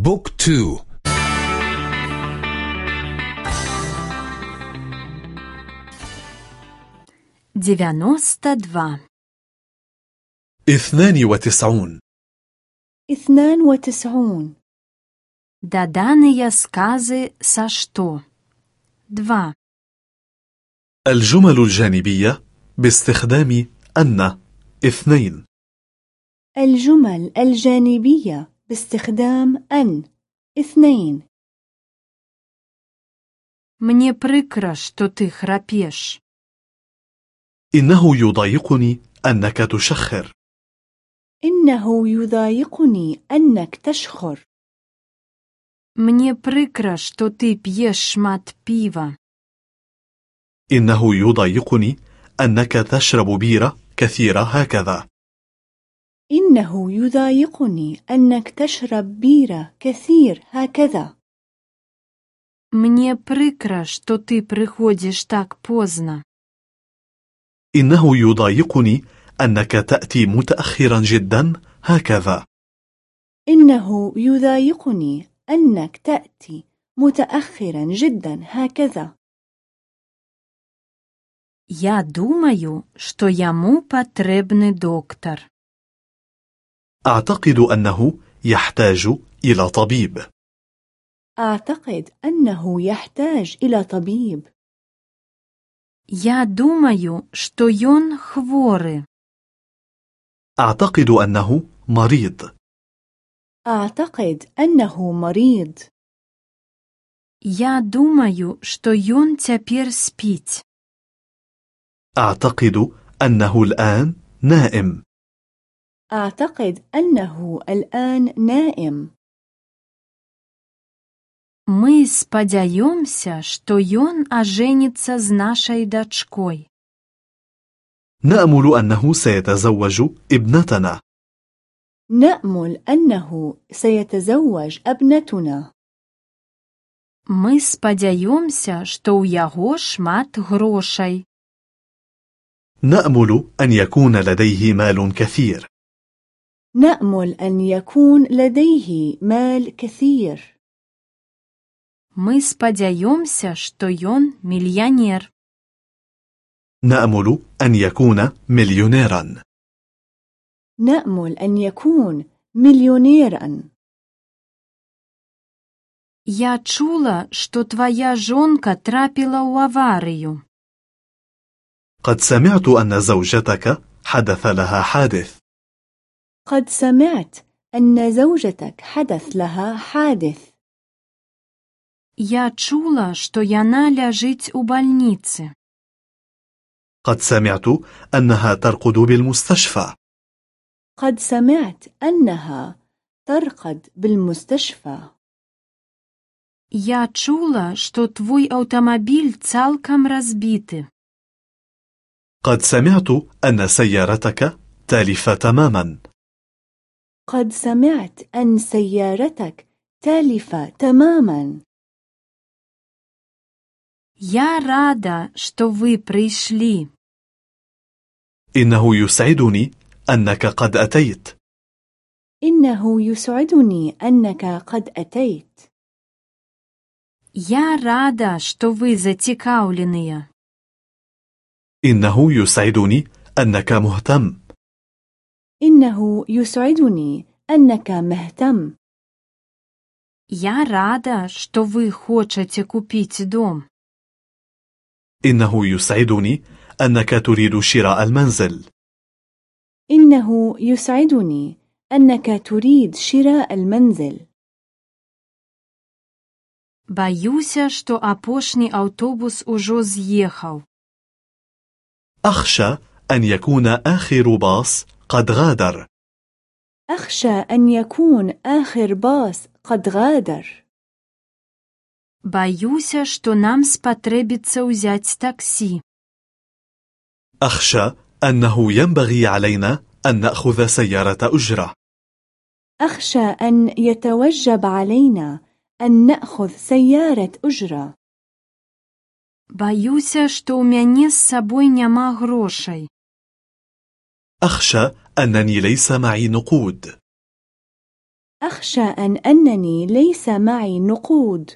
Book two. Дзевяноста два اثنان وتسعون. اثنان وتسعون. Даданыя сказы са што два الجمل الجانبية باستخدام أن. اثنين. الجمل الجانبية باستخدام أن اثنين Мне прикро, что ты храпишь. إنه يضايقني أنك تشخر إنه يضايقني أنك تشخر Мне прикро, что ты пьешь шмат пива. إنه يضايقني أنك تشرب بيرة كثيرة هكذا إنه يضايقني أنك تشرب بيرة كثير هكذا Мне прикро, что ты приходишь так поздно. إنه يضايقني أنك تأتي متأخرا جدا هكذا إنه يضايقني أنك تأتي متأخرا جدا هكذا Я думаю, что ему потребный доктор. أعتقد أنه يحتاج إلى طبيب أعتقد أنه يحتاج إلى طبيب Я думаю, что он хворый. أعتقد أنه مريض أعتقد أنه مريض Я думаю, что он теперь спит. أعتقد أنه الآن نائم أعتقد أنه الآن نائم Мы сподяемся, что он оженится с нашей дочкой. نأمل أنه سيتزوج ابنتنا نأمل أنه سيتزوج ابنتنا Мы сподяемся, что у яго шмат грошай. نأمل أن يكون لديه مال كثير نأمل أن يكون لديه مال كثير Мы сподяемся, что ён мільянер. نأمل أن يكون مليونيرا نأمل أن يكون مليونيرا Я чула, што твоя жонка трапіла ў аварыю. قد سمعت أن زوجتك حدث لها حادث قد سمعت أن زوجتك حدث لها حادث Я чула, што яна ляжыць у бальніцы. قد سمعت أنها ترقد بالمستشفى قد سمعت أنها ترقد بالمستشفى Я чула, што твой аўтамабіль цалкам разбіты. قد سمعت أن سيارتك تالفة تماما قد سمعت أن سيارتك تالفة تماما Я рада, што вы прыйшлі. إنه يسعدني أنك قد أتيت إنه يسعدني أنك قد أتيت Я рада, што вы зацікаўленыя. إنه يسعدني أنك مهتم إنه يسعدني أنك مهتم. Я рада, что вы хотите купить дом. إنه يسعدني أنك تريد شراء المنزل. إنه يسعدني أنك تريد شراء المنزل. Боюсь, что апошний автобус уже съехал. أخشى أن يكون آخر باص قد غادر أخشى أن يكون آخر باص قد غادر Баюся, што нам спатрэбіцца ўзяць таксі. أخشى أنه ينبغي علينا أن نأخذ سيارة أجرة أخشى أن يتوجب علينا أن نأخذ سيارة أجرة Баюся, што ў мяне з сабой няма грошай. أخشى أنني ليس معي نقود أخشى أن أنني ليس معي نقود.